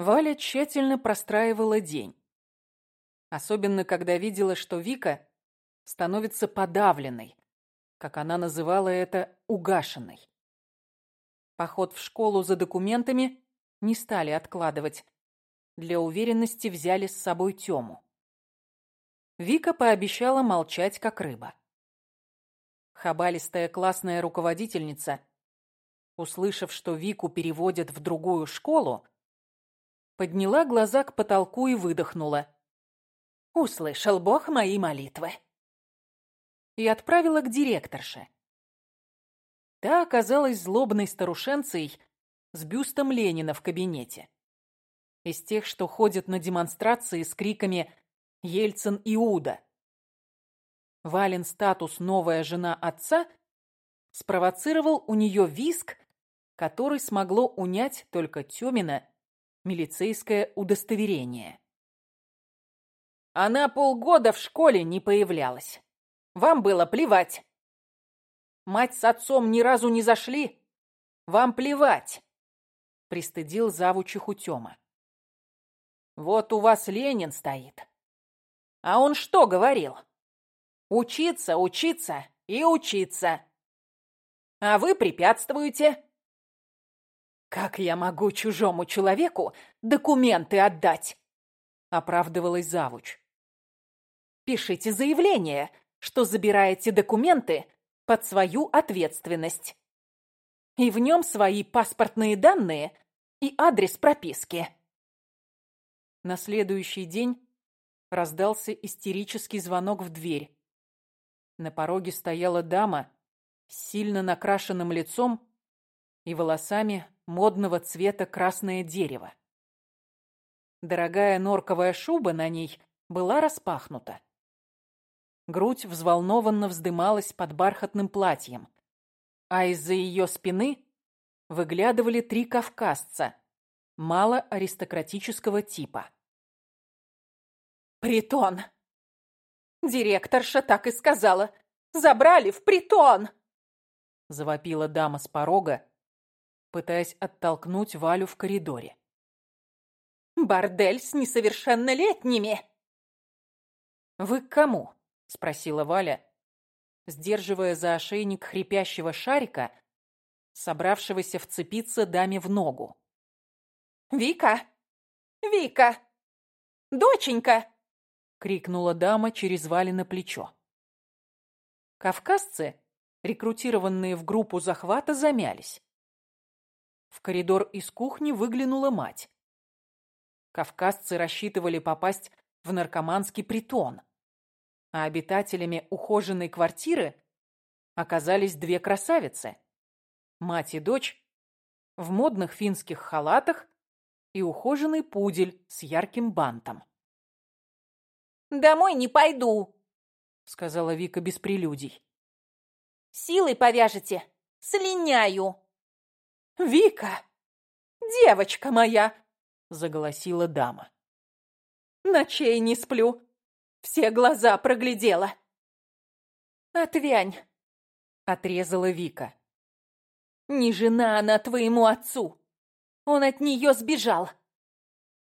Валя тщательно простраивала день. Особенно, когда видела, что Вика становится подавленной, как она называла это, угашенной. Поход в школу за документами не стали откладывать. Для уверенности взяли с собой Тему. Вика пообещала молчать, как рыба. Хабалистая классная руководительница, услышав, что Вику переводят в другую школу, подняла глаза к потолку и выдохнула. «Услышал Бог мои молитвы!» И отправила к директорше. Та оказалась злобной старушенцей с бюстом Ленина в кабинете. Из тех, что ходят на демонстрации с криками «Ельцин Иуда!». Вален статус «новая жена отца» спровоцировал у нее виск, который смогло унять только Тёмина милицейское удостоверение. Она полгода в школе не появлялась. Вам было плевать. Мать с отцом ни разу не зашли. Вам плевать. Пристыдил завучиху Тёма. Вот у вас Ленин стоит. А он что говорил? Учиться, учиться и учиться. А вы препятствуете. «Как я могу чужому человеку документы отдать?» — оправдывалась завуч. «Пишите заявление, что забираете документы под свою ответственность. И в нем свои паспортные данные и адрес прописки». На следующий день раздался истерический звонок в дверь. На пороге стояла дама с сильно накрашенным лицом и волосами модного цвета красное дерево. Дорогая норковая шуба на ней была распахнута. Грудь взволнованно вздымалась под бархатным платьем, а из-за ее спины выглядывали три кавказца, мало аристократического типа. «Притон!» «Директорша так и сказала! Забрали в притон!» Завопила дама с порога, пытаясь оттолкнуть Валю в коридоре. «Бордель с несовершеннолетними!» «Вы к кому?» — спросила Валя, сдерживая за ошейник хрипящего шарика, собравшегося вцепиться даме в ногу. «Вика! Вика! Доченька!» — крикнула дама через Валино плечо. Кавказцы, рекрутированные в группу захвата, замялись. В коридор из кухни выглянула мать. Кавказцы рассчитывали попасть в наркоманский притон, а обитателями ухоженной квартиры оказались две красавицы. Мать и дочь в модных финских халатах и ухоженный пудель с ярким бантом. «Домой не пойду», — сказала Вика без прелюдий. «Силой повяжете, слиняю». «Вика! Девочка моя!» — заголосила дама. «Ночей не сплю, все глаза проглядела». «Отвянь!» — отрезала Вика. «Не жена она твоему отцу! Он от нее сбежал!»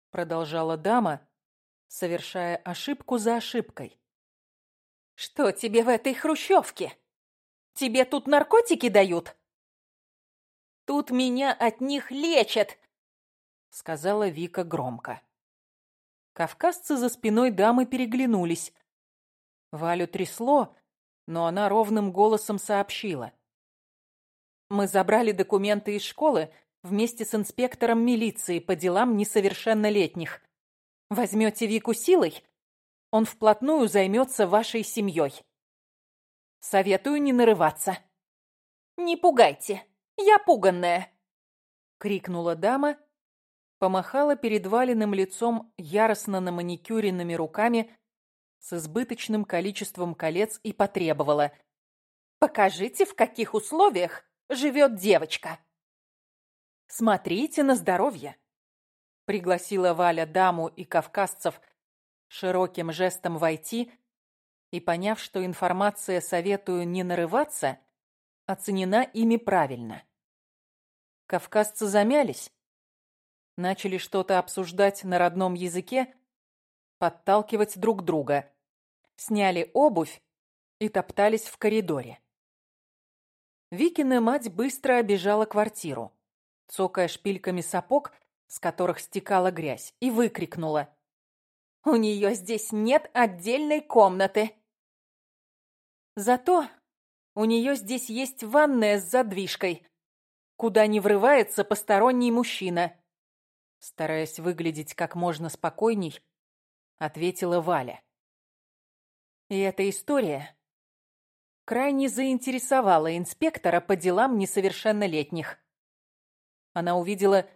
Продолжала дама, совершая ошибку за ошибкой. «Что тебе в этой хрущевке? Тебе тут наркотики дают?» Тут меня от них лечат!» — сказала Вика громко. Кавказцы за спиной дамы переглянулись. Валю трясло, но она ровным голосом сообщила. «Мы забрали документы из школы вместе с инспектором милиции по делам несовершеннолетних. Возьмете Вику силой, он вплотную займется вашей семьей. Советую не нарываться. Не пугайте!» Я пуганная!» — крикнула дама, помахала перед валенным лицом яростно на маникюренными руками с избыточным количеством колец и потребовала. «Покажите, в каких условиях живет девочка!» «Смотрите на здоровье!» — пригласила Валя даму и кавказцев широким жестом войти и, поняв, что информация советую не нарываться, оценена ими правильно. Кавказцы замялись, начали что-то обсуждать на родном языке, подталкивать друг друга, сняли обувь и топтались в коридоре. Викина мать быстро обежала квартиру, цокая шпильками сапог, с которых стекала грязь, и выкрикнула. «У нее здесь нет отдельной комнаты!» Зато у нее здесь есть ванная с задвижкой, куда не врывается посторонний мужчина. Стараясь выглядеть как можно спокойней, ответила Валя. И эта история крайне заинтересовала инспектора по делам несовершеннолетних. Она увидела,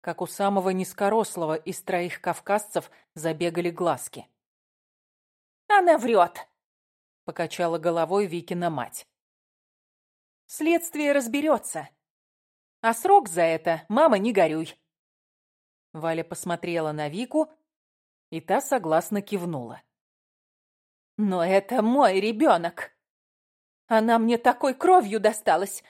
как у самого низкорослого из троих кавказцев забегали глазки. «Она врет!» — покачала головой Викина мать. «Следствие разберется. А срок за это, мама, не горюй!» Валя посмотрела на Вику, и та согласно кивнула. «Но это мой ребенок. Она мне такой кровью досталась.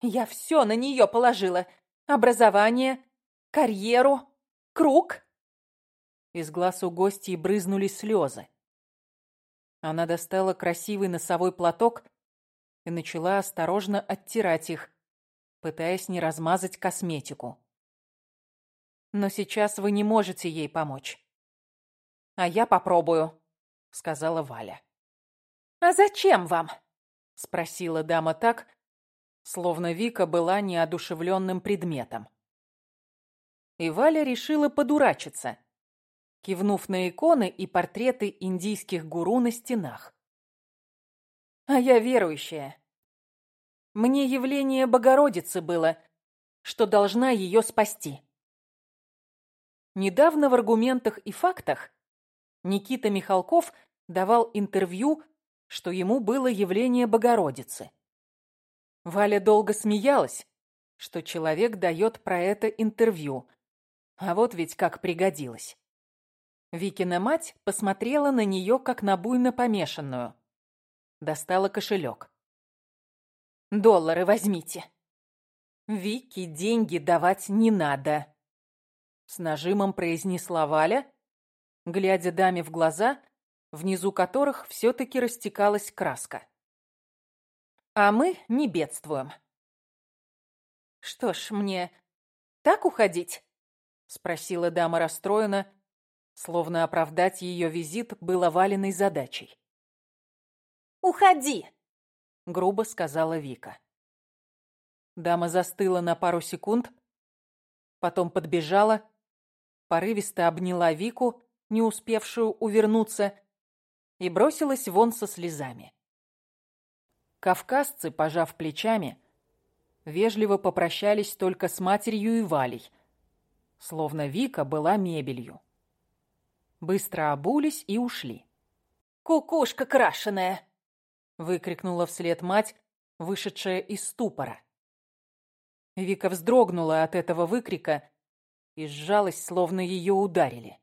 Я все на нее положила. Образование, карьеру, круг». Из глаз у гостей брызнули слезы. Она достала красивый носовой платок и начала осторожно оттирать их, пытаясь не размазать косметику. «Но сейчас вы не можете ей помочь». «А я попробую», — сказала Валя. «А зачем вам?» — спросила дама так, словно Вика была неодушевленным предметом. И Валя решила подурачиться — кивнув на иконы и портреты индийских гуру на стенах. «А я верующая. Мне явление Богородицы было, что должна ее спасти». Недавно в «Аргументах и фактах» Никита Михалков давал интервью, что ему было явление Богородицы. Валя долго смеялась, что человек дает про это интервью, а вот ведь как пригодилось. Викина мать посмотрела на нее, как на буйно помешанную. Достала кошелек. «Доллары возьмите». «Вике деньги давать не надо», — с нажимом произнесла Валя, глядя даме в глаза, внизу которых все-таки растекалась краска. «А мы не бедствуем». «Что ж, мне так уходить?» — спросила дама расстроена, словно оправдать ее визит было валенной задачей. «Уходи!» — грубо сказала Вика. Дама застыла на пару секунд, потом подбежала, порывисто обняла Вику, не успевшую увернуться, и бросилась вон со слезами. Кавказцы, пожав плечами, вежливо попрощались только с матерью и Валей, словно Вика была мебелью быстро обулись и ушли. «Кукушка крашеная!» — выкрикнула вслед мать, вышедшая из ступора. Вика вздрогнула от этого выкрика и сжалась, словно ее ударили.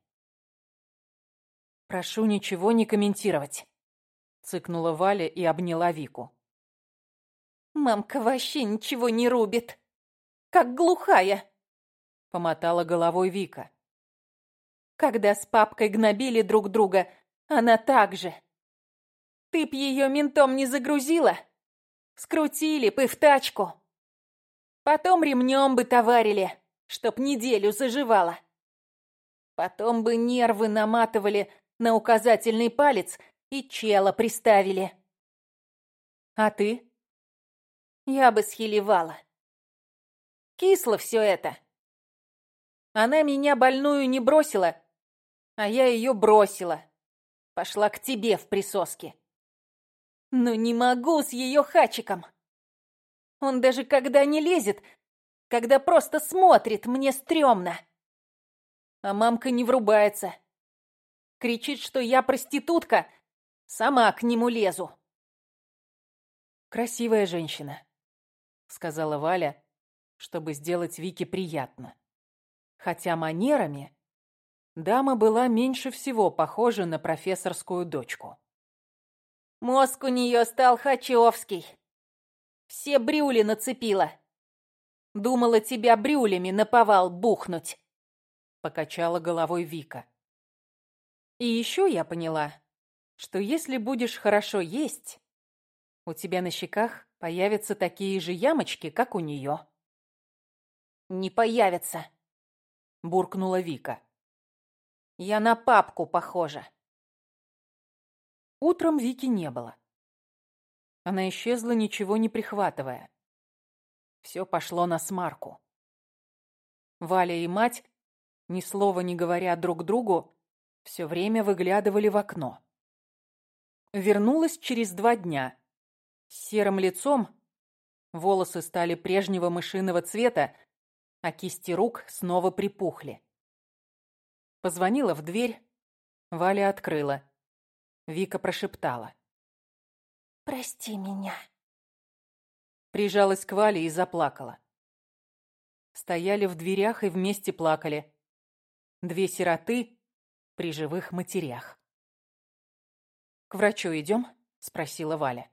«Прошу ничего не комментировать», — цыкнула Валя и обняла Вику. «Мамка вообще ничего не рубит, как глухая», — помотала головой Вика. Когда с папкой гнобили друг друга, она так же. Ты б ее ментом не загрузила? Скрутили бы в тачку. Потом ремнем бы товарили, чтоб неделю заживала. Потом бы нервы наматывали на указательный палец и чело приставили. А ты? Я бы схилевала. Кисло все это. Она меня больную не бросила, а я ее бросила. Пошла к тебе в присоске. Но не могу с ее хачиком. Он даже когда не лезет, когда просто смотрит, мне стрёмно. А мамка не врубается. Кричит, что я проститутка, сама к нему лезу. «Красивая женщина», — сказала Валя, чтобы сделать Вике приятно. Хотя манерами Дама была меньше всего похожа на профессорскую дочку. Мозг у нее стал хачевский. Все брюли нацепила. Думала тебя брюлями наповал бухнуть. покачала головой Вика. И еще я поняла, что если будешь хорошо есть, у тебя на щеках появятся такие же ямочки, как у нее. «Не появятся», — буркнула Вика. «Я на папку похожа». Утром Вики не было. Она исчезла, ничего не прихватывая. Все пошло на смарку. Валя и мать, ни слова не говоря друг другу, все время выглядывали в окно. Вернулась через два дня. С серым лицом, волосы стали прежнего мышиного цвета, а кисти рук снова припухли. Позвонила в дверь, Валя открыла. Вика прошептала. «Прости меня». Прижалась к Вале и заплакала. Стояли в дверях и вместе плакали. Две сироты при живых матерях. «К врачу идем?» — спросила Валя.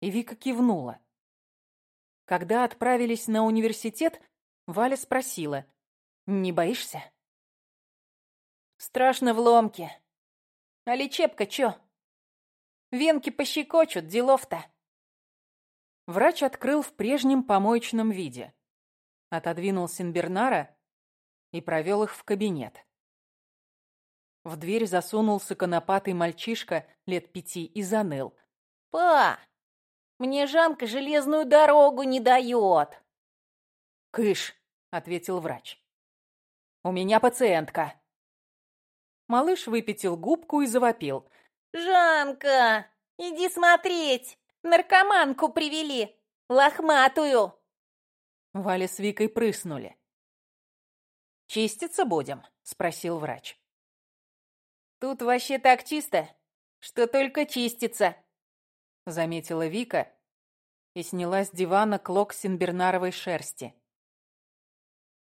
И Вика кивнула. Когда отправились на университет, Валя спросила, «Не боишься?» «Страшно в ломке. А лечебка чё? Венки пощекочут, делов-то». Врач открыл в прежнем помоечном виде. Отодвинул Синбернара и провел их в кабинет. В дверь засунулся конопатый мальчишка лет пяти и заныл. «Па, мне Жанка железную дорогу не дает!» «Кыш!» — ответил врач. «У меня пациентка!» Малыш выпятил губку и завопил. «Жанка, иди смотреть! Наркоманку привели! Лохматую!» Валя с Викой прыснули. «Чиститься будем?» — спросил врач. «Тут вообще так чисто, что только чистится», — заметила Вика и сняла с дивана клок синбернаровой шерсти.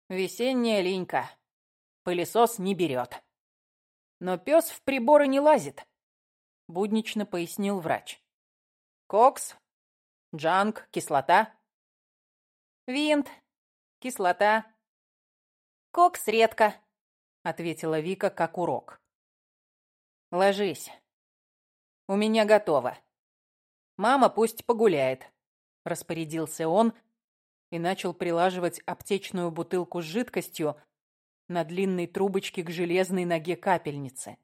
«Весенняя линька. Пылесос не берет. Но пес в приборы не лазит», — буднично пояснил врач. «Кокс, джанг, кислота». «Винт, кислота, кокс редко», — ответила Вика как урок. «Ложись. У меня готово. Мама пусть погуляет», — распорядился он и начал прилаживать аптечную бутылку с жидкостью на длинной трубочке к железной ноге капельницы.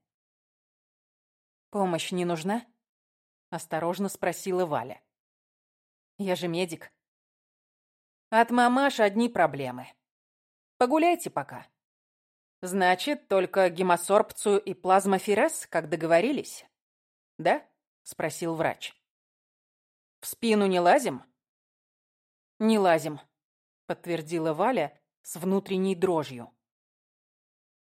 «Помощь не нужна?» — осторожно спросила Валя. «Я же медик». «От мамаш одни проблемы. Погуляйте пока». «Значит, только гемосорбцию и плазмоферез, как договорились?» «Да?» — спросил врач. «В спину не лазим?» «Не лазим», — подтвердила Валя с внутренней дрожью.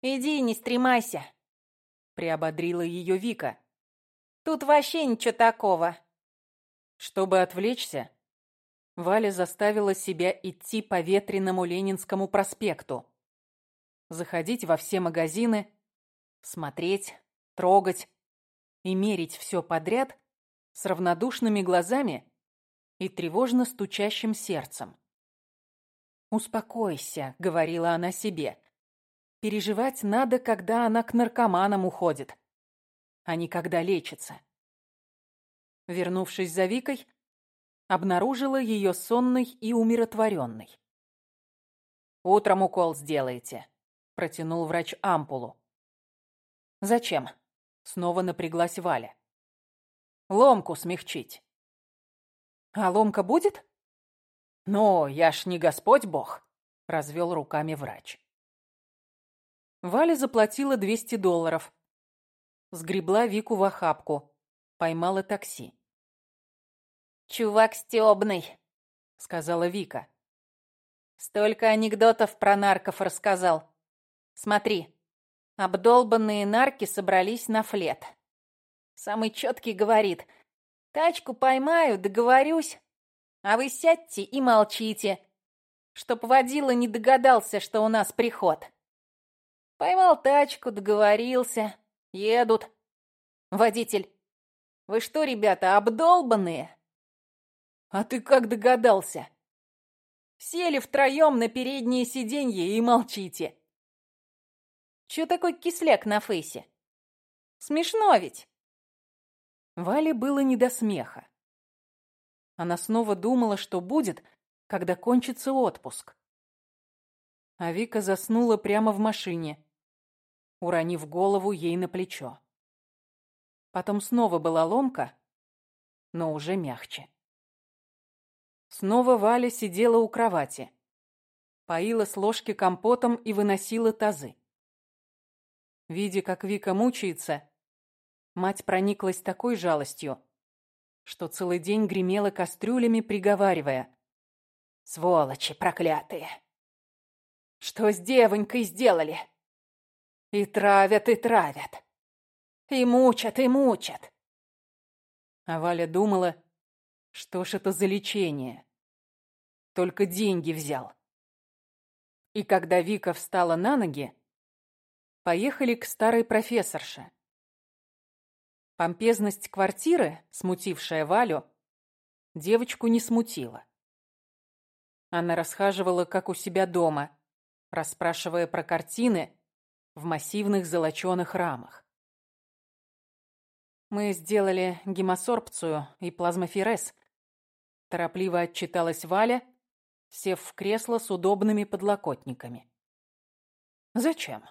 «Иди, не стремайся», — приободрила ее Вика. «Тут вообще ничего такого». Чтобы отвлечься, Валя заставила себя идти по ветреному Ленинскому проспекту, заходить во все магазины, смотреть, трогать и мерить все подряд с равнодушными глазами и тревожно стучащим сердцем. «Успокойся», — говорила она себе. «Переживать надо, когда она к наркоманам уходит, а не когда лечится». Вернувшись за Викой, обнаружила ее сонной и умиротворенной. «Утром укол сделаете», — протянул врач ампулу. «Зачем?» — снова напряглась Валя. «Ломку смягчить». «А ломка будет?» «Ну, я ж не Господь Бог», — развел руками врач. Валя заплатила 200 долларов. Сгребла Вику в охапку. Поймала такси. «Чувак стёбный», — сказала Вика. «Столько анекдотов про нарков рассказал. Смотри, обдолбанные нарки собрались на флет. Самый чёткий говорит — Тачку поймаю, договорюсь. А вы сядьте и молчите, чтоб водила не догадался, что у нас приход. Поймал тачку, договорился. Едут. Водитель. Вы что, ребята, обдолбанные? А ты как догадался? Сели втроем на переднее сиденье и молчите. Чё такой кисляк на фейсе? Смешно ведь. Вале было не до смеха. Она снова думала, что будет, когда кончится отпуск. А Вика заснула прямо в машине, уронив голову ей на плечо. Потом снова была ломка, но уже мягче. Снова Валя сидела у кровати, поила с ложки компотом и выносила тазы. Видя, как Вика мучается, мать прониклась такой жалостью, что целый день гремела кастрюлями, приговаривая. «Сволочи проклятые! Что с девонькой сделали? И травят, и травят. И мучат, и мучат!» А Валя думала, что ж это за лечение? Только деньги взял. И когда Вика встала на ноги, поехали к старой профессорше. Помпезность квартиры, смутившая Валю, девочку не смутила. Она расхаживала, как у себя дома, расспрашивая про картины в массивных золоченых рамах. «Мы сделали гемосорбцию и плазмоферез», — торопливо отчиталась Валя, сев в кресло с удобными подлокотниками. «Зачем?»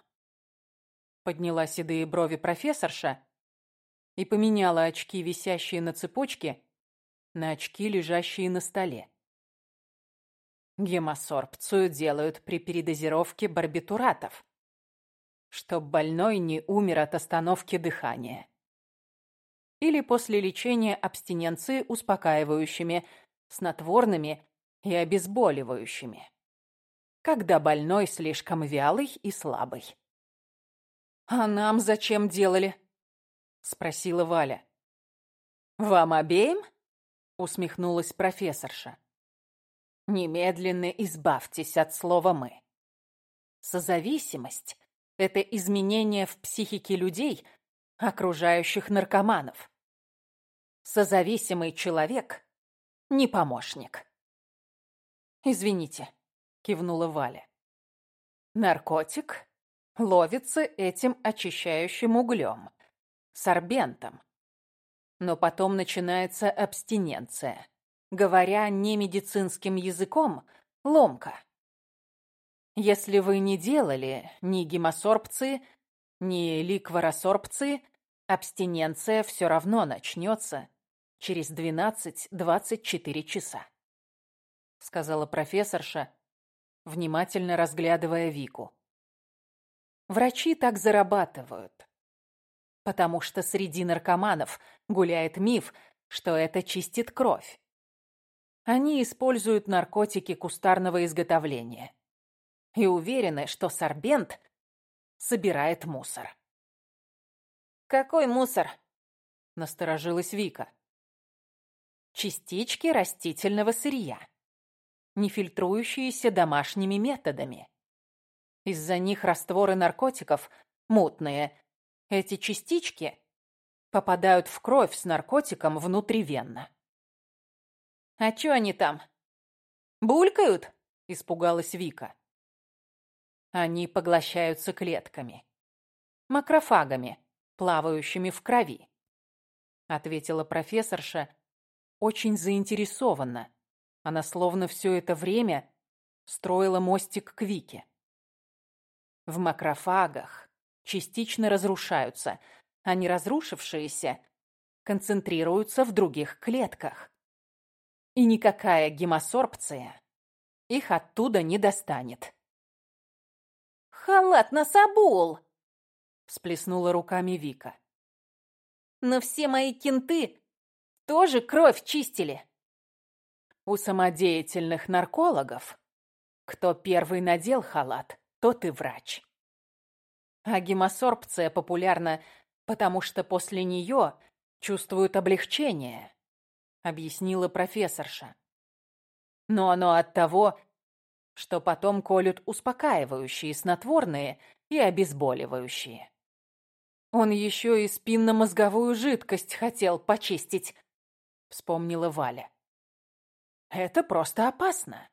— подняла седые брови профессорша, и поменяла очки, висящие на цепочке, на очки, лежащие на столе. Гемосорбцию делают при передозировке барбитуратов, чтоб больной не умер от остановки дыхания. Или после лечения абстиненции успокаивающими, снотворными и обезболивающими. Когда больной слишком вялый и слабый. «А нам зачем делали?» — спросила Валя. «Вам обеим?» — усмехнулась профессорша. «Немедленно избавьтесь от слова «мы». Созависимость — это изменение в психике людей, окружающих наркоманов. Созависимый человек — не помощник». «Извините», — кивнула Валя. «Наркотик ловится этим очищающим углем», сорбентом. Но потом начинается абстиненция. Говоря не медицинским языком, ломка. Если вы не делали ни гемосорбции, ни ликворосорбции, абстиненция все равно начнется через 12-24 часа, сказала профессорша, внимательно разглядывая Вику. Врачи так зарабатывают потому что среди наркоманов гуляет миф, что это чистит кровь. Они используют наркотики кустарного изготовления и уверены, что сорбент собирает мусор. «Какой мусор?» — насторожилась Вика. «Частички растительного сырья, не фильтрующиеся домашними методами. Из-за них растворы наркотиков мутные эти частички попадают в кровь с наркотиком внутривенно. «А чё они там? Булькают?» – испугалась Вика. Они поглощаются клетками, макрофагами, плавающими в крови, ответила профессорша, очень заинтересованно. Она словно все это время строила мостик к Вике. В макрофагах частично разрушаются, а не концентрируются в других клетках. И никакая гемосорбция их оттуда не достанет. «Халат на Сабул!» — всплеснула руками Вика. «Но все мои кенты тоже кровь чистили!» У самодеятельных наркологов, кто первый надел халат, тот и врач. А гемосорбция популярна, потому что после нее чувствуют облегчение, объяснила профессорша. Но оно от того, что потом колют успокаивающие, снотворные и обезболивающие. Он еще и спинномозговую жидкость хотел почистить, вспомнила Валя. Это просто опасно.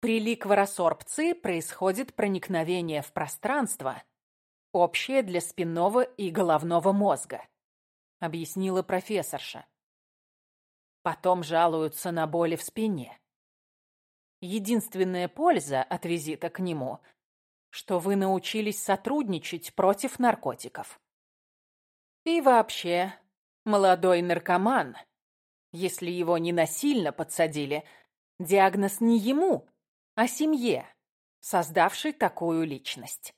При ликворосорбции происходит проникновение в пространство общее для спинного и головного мозга, объяснила профессорша. Потом жалуются на боли в спине. Единственная польза от визита к нему, что вы научились сотрудничать против наркотиков. И вообще, молодой наркоман, если его не насильно подсадили, диагноз не ему, а семье, создавшей такую личность.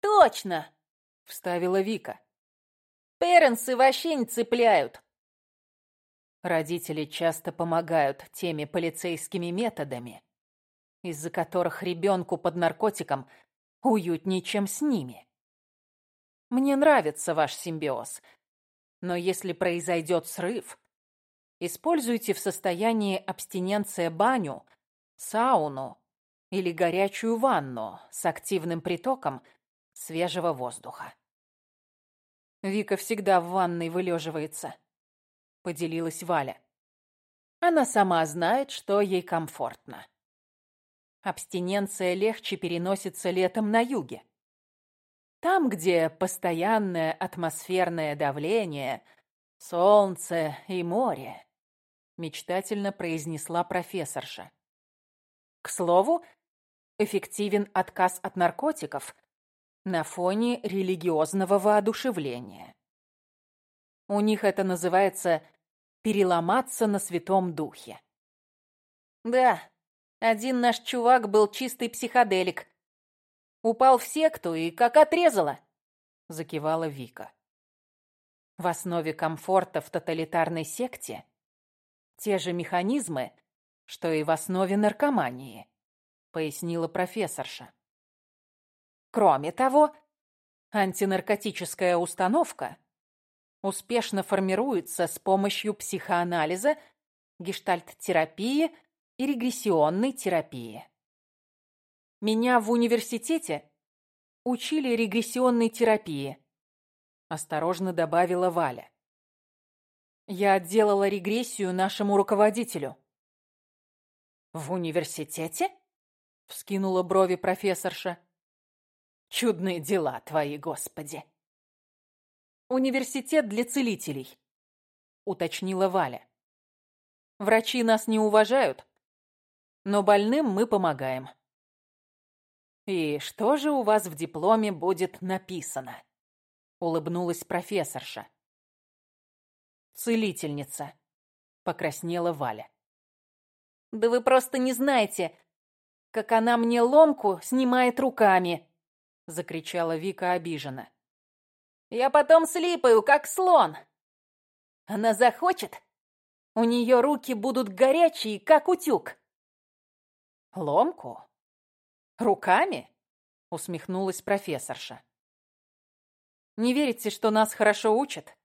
«Точно!» — вставила Вика. «Перенсы вообще не цепляют. Родители часто помогают теми полицейскими методами, из-за которых ребенку под наркотиком уютнее, чем с ними. Мне нравится ваш симбиоз, но если произойдет срыв, используйте в состоянии абстиненция баню, сауну или горячую ванну с активным притоком свежего воздуха. Вика всегда в ванной вылеживается. — поделилась Валя. Она сама знает, что ей комфортно. Абстиненция легче переносится летом на юге. Там, где постоянное атмосферное давление, солнце и море, мечтательно произнесла профессорша. К слову, эффективен отказ от наркотиков на фоне религиозного воодушевления. У них это называется «переломаться на святом духе». Да, один наш чувак был чистый психоделик. Упал в секту и как отрезало, закивала Вика. В основе комфорта в тоталитарной секте те же механизмы, что и в основе наркомании, пояснила профессорша. Кроме того, антинаркотическая установка успешно формируется с помощью психоанализа, гештальт-терапии и регрессионной терапии. Меня в университете учили регрессионной терапии, осторожно добавила Валя. Я делала регрессию нашему руководителю. В университете? Вскинула брови профессорша. Чудные дела твои, Господи. «Университет для целителей», — уточнила Валя. «Врачи нас не уважают, но больным мы помогаем». «И что же у вас в дипломе будет написано?» — улыбнулась профессорша. «Целительница», — покраснела Валя. «Да вы просто не знаете, как она мне ломку снимает руками!» — закричала Вика обиженно. Я потом слипаю, как слон. Она захочет, у нее руки будут горячие, как утюг. Ломку? Руками? Усмехнулась профессорша. Не верите, что нас хорошо учат?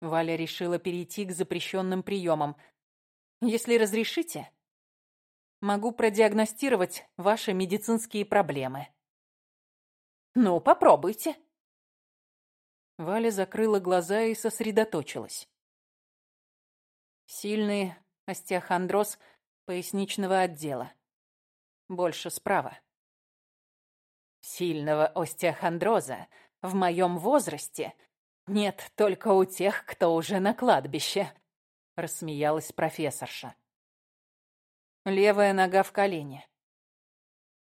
Валя решила перейти к запрещенным приемам. Если разрешите, могу продиагностировать ваши медицинские проблемы. Ну, попробуйте. Валя закрыла глаза и сосредоточилась. Сильный остеохондроз поясничного отдела. Больше справа. Сильного остеохондроза в моем возрасте нет только у тех, кто уже на кладбище, рассмеялась профессорша. Левая нога в колене.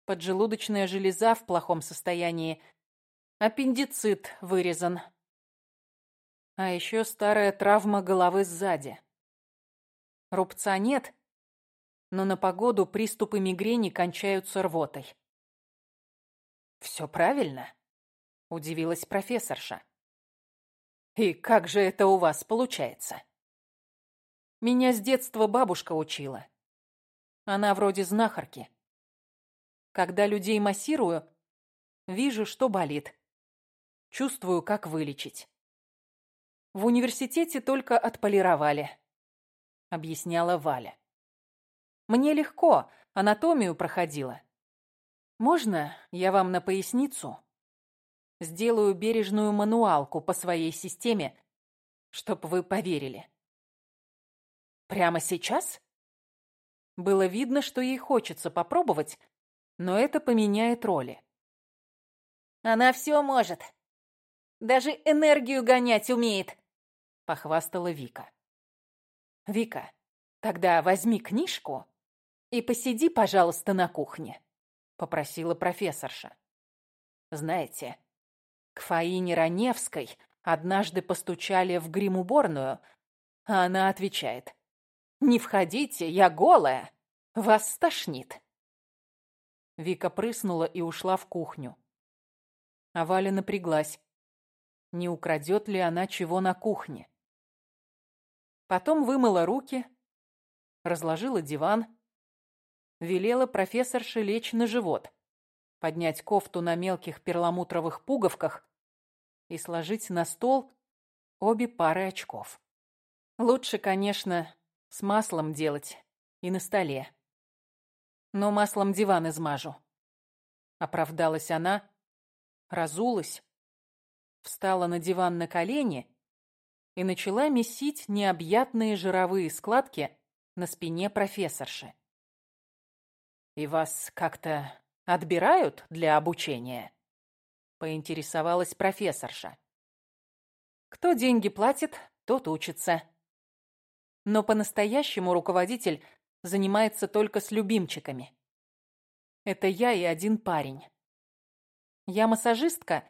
Поджелудочная железа в плохом состоянии. Аппендицит вырезан. А еще старая травма головы сзади. Рубца нет, но на погоду приступы мигрени кончаются рвотой. «Все правильно?» – удивилась профессорша. «И как же это у вас получается?» Меня с детства бабушка учила. Она вроде знахарки. Когда людей массирую, вижу, что болит. Чувствую, как вылечить. В университете только отполировали, объясняла Валя. Мне легко, анатомию проходила. Можно я вам на поясницу? Сделаю бережную мануалку по своей системе, чтоб вы поверили. Прямо сейчас? Было видно, что ей хочется попробовать, но это поменяет роли. Она все может. Даже энергию гонять умеет, похвастала Вика. Вика, тогда возьми книжку и посиди, пожалуйста, на кухне, попросила профессорша. Знаете, к Фаине Раневской однажды постучали в гримуборную, а она отвечает. «Не входите, я голая, вас стошнит». Вика прыснула и ушла в кухню. А Валя напряглась. Не украдет ли она чего на кухне? Потом вымыла руки, разложила диван, велела профессорше лечь на живот, поднять кофту на мелких перламутровых пуговках и сложить на стол обе пары очков. Лучше, конечно, с маслом делать и на столе. Но маслом диван измажу. Оправдалась она, разулась, встала на диван на колени и начала месить необъятные жировые складки на спине профессорши. «И вас как-то отбирают для обучения?» — поинтересовалась профессорша. «Кто деньги платит, тот учится», но по-настоящему руководитель занимается только с любимчиками. Это я и один парень. Я массажистка,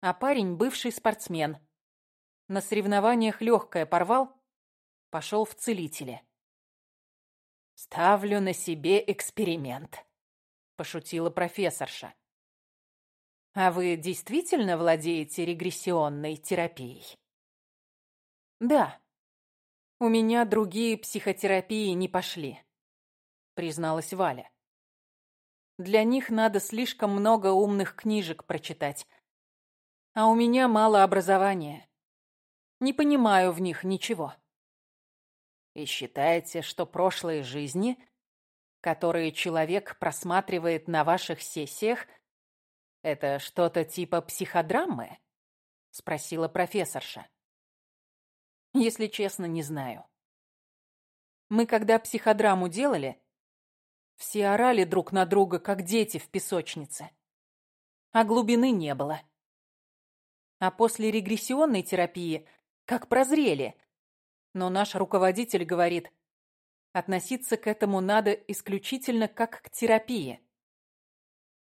а парень бывший спортсмен. На соревнованиях легкое порвал, пошел в целители. «Ставлю на себе эксперимент», — пошутила профессорша. «А вы действительно владеете регрессионной терапией?» «Да», «У меня другие психотерапии не пошли», — призналась Валя. «Для них надо слишком много умных книжек прочитать. А у меня мало образования. Не понимаю в них ничего». «И считаете, что прошлые жизни, которые человек просматривает на ваших сессиях, это что-то типа психодрамы?» — спросила профессорша. Если честно, не знаю. Мы когда психодраму делали, все орали друг на друга, как дети в песочнице. А глубины не было. А после регрессионной терапии как прозрели. Но наш руководитель говорит, относиться к этому надо исключительно как к терапии.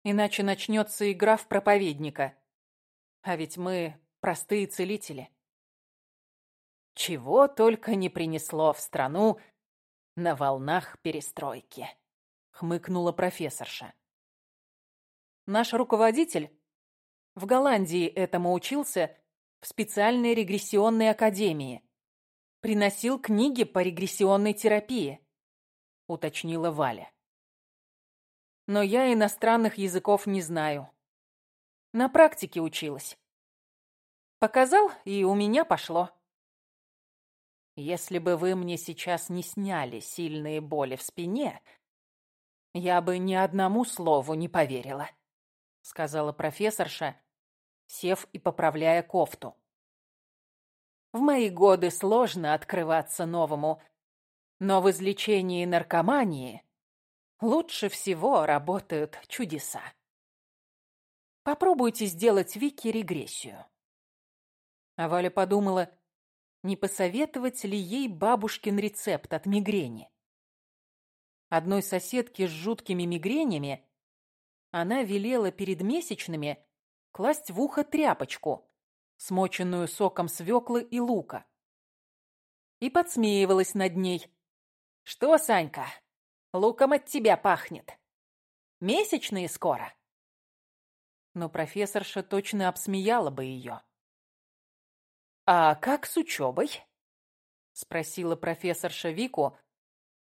Иначе начнется игра в проповедника. А ведь мы простые целители. Чего только не принесло в страну на волнах перестройки, хмыкнула профессорша. Наш руководитель в Голландии этому учился в специальной регрессионной академии. Приносил книги по регрессионной терапии, уточнила Валя. Но я иностранных языков не знаю. На практике училась. Показал, и у меня пошло. Если бы вы мне сейчас не сняли сильные боли в спине, я бы ни одному слову не поверила, сказала профессорша, сев и поправляя кофту. В мои годы сложно открываться новому, но в излечении наркомании лучше всего работают чудеса. Попробуйте сделать Вики регрессию. А Валя подумала, не посоветовать ли ей бабушкин рецепт от мигрени. Одной соседке с жуткими мигренями она велела перед месячными класть в ухо тряпочку, смоченную соком свеклы и лука. И подсмеивалась над ней. «Что, Санька, луком от тебя пахнет? Месячные скоро?» Но профессорша точно обсмеяла бы ее. «А как с учебой?» — спросила профессорша Вику,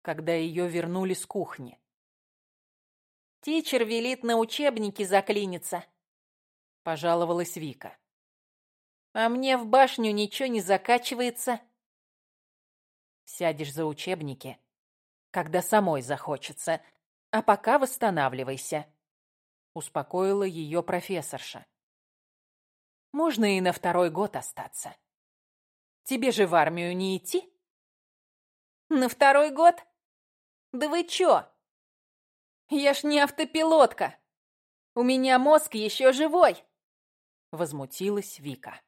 когда ее вернули с кухни. «Тичер велит на учебники заклиниться», — пожаловалась Вика. «А мне в башню ничего не закачивается». «Сядешь за учебники, когда самой захочется, а пока восстанавливайся», — успокоила ее профессорша. «Можно и на второй год остаться». Тебе же в армию не идти? На второй год? Да вы чё? Я ж не автопилотка. У меня мозг еще живой. Возмутилась Вика.